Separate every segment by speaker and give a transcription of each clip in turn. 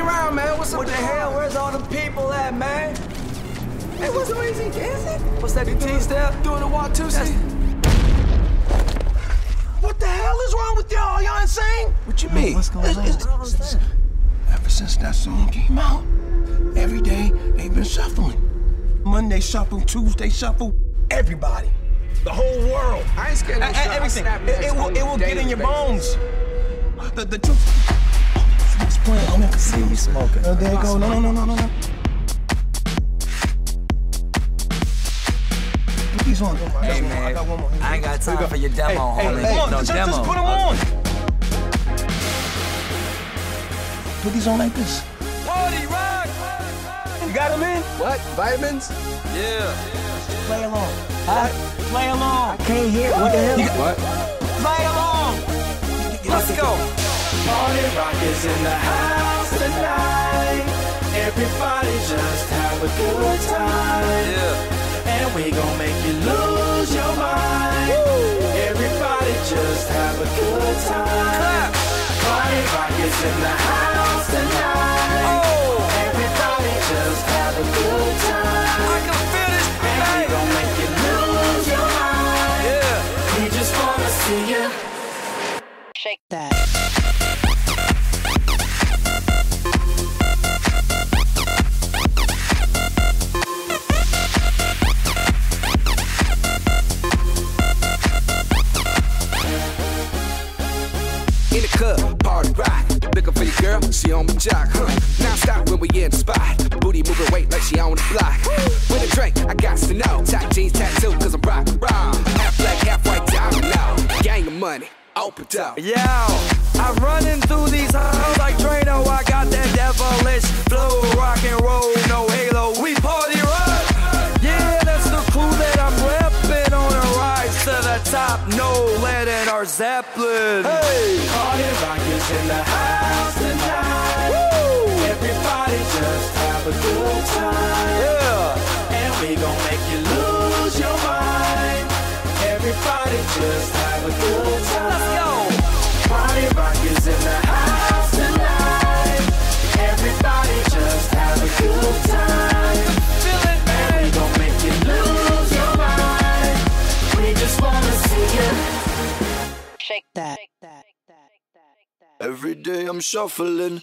Speaker 1: around, man. What's up?
Speaker 2: What the hell? Where's all the people at, man?
Speaker 1: Hey, what's the easy dancing?
Speaker 2: What's that, the T-step?
Speaker 1: Doing the walk two see? What the hell is wrong with y'all? Y'all insane?
Speaker 3: What you mean?
Speaker 1: What's going on? Ever since that song came out, every day they've been shuffling. Monday shuffle, Tuesday shuffle, everybody. The whole world.
Speaker 3: I ain't scared of
Speaker 1: A- a- everything. It, it will, it will get in your bones. The, the truth. It's playing. Oh, man.
Speaker 2: See you smoking.
Speaker 1: Oh, there you go. No, no, no, no, no, no. Put these on.
Speaker 2: Hey,
Speaker 1: I
Speaker 2: man.
Speaker 1: got one more.
Speaker 2: I ain't got time for your demo,
Speaker 1: Hey,
Speaker 2: homie.
Speaker 1: hey, come
Speaker 2: no
Speaker 1: just,
Speaker 2: demo.
Speaker 1: just put them on. Put these on like this.
Speaker 2: Party rock!
Speaker 1: You got them in?
Speaker 3: What? Vitamins?
Speaker 2: Yeah.
Speaker 1: Play along. Huh? Play along.
Speaker 2: I can't hear. What the hell?
Speaker 3: What?
Speaker 1: Play along.
Speaker 2: Let's go.
Speaker 4: Party rock is in the house tonight. Everybody just have a good time.
Speaker 2: Yeah.
Speaker 4: And we gon' make you lose your mind. Everybody just have a good time.
Speaker 2: Clap.
Speaker 4: Party rock is in the house tonight.
Speaker 2: Oh,
Speaker 4: Everybody just have a good time.
Speaker 2: I can feel this
Speaker 4: And we gon' make you lose your mind.
Speaker 2: Yeah.
Speaker 4: We just wanna see you.
Speaker 5: Shake that.
Speaker 3: Booty moving weight like she on the block. With a drink, I got to know. Tight jeans tattoo, cause I'm rock raw. Half black, half white diamond now. Gang of money, open up.
Speaker 2: Yo, I'm running through these halls like Drano. I got that devilish flow, rock and roll, no halo. We party rock. Yeah, that's the crew that I'm repping on a rise to the top. No lead in our Zeppelin. Hey,
Speaker 4: Party rock is in the house have a good time.
Speaker 2: yeah.
Speaker 4: And we gon' make you lose your mind. Everybody just have a good
Speaker 2: Let's
Speaker 4: time.
Speaker 2: go.
Speaker 4: Party rock is in the house tonight. Everybody just have a good time.
Speaker 2: Feel it,
Speaker 4: And we gon' make you lose your mind. We just wanna see you.
Speaker 5: Shake that.
Speaker 3: Every day I'm shuffling.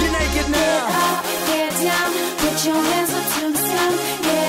Speaker 2: You're naked
Speaker 6: Get up, get down, put your hands up to the sound. Get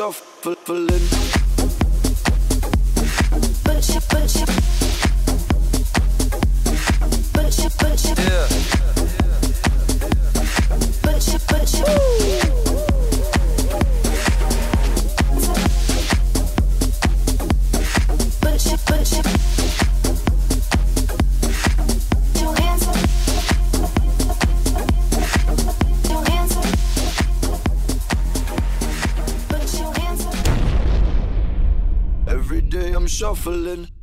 Speaker 3: shuffling.
Speaker 2: Yeah. yeah. Woo. Shuffling.